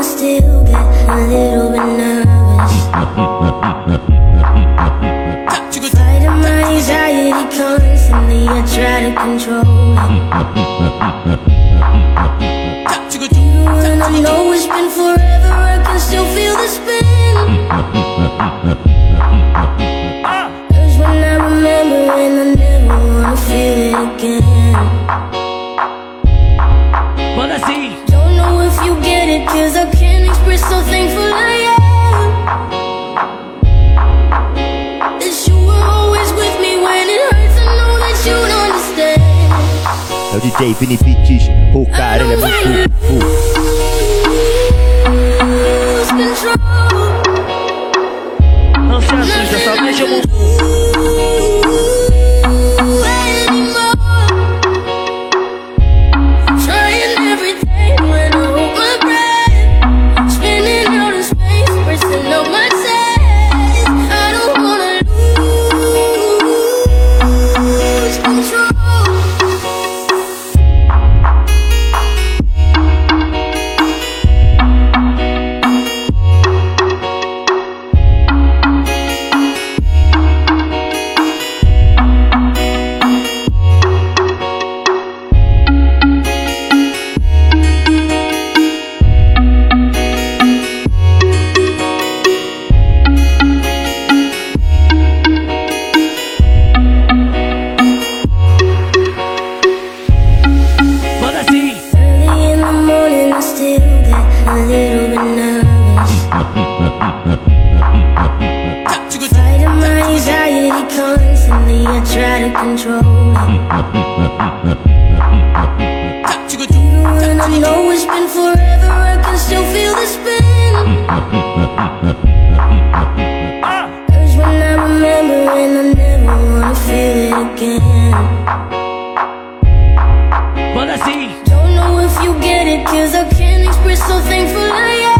I still get a little bit nervous. Fight my anxiety constantly, I try to control it. I know it's been forever, I can still feel the spin. when I remember and I never wanna feel it again it feels I can't express how thankful I am you were always with me when it hurts that you understand É o DJ Vini Pitch, o cara ele é muito fu Não se assusta, só deixa eu constantly I try to control it Even when I know it's been forever I can still feel the spin Hurts when I remember and I never wanna feel it again But I see Don't know if you get it cause I can't express so thankful I am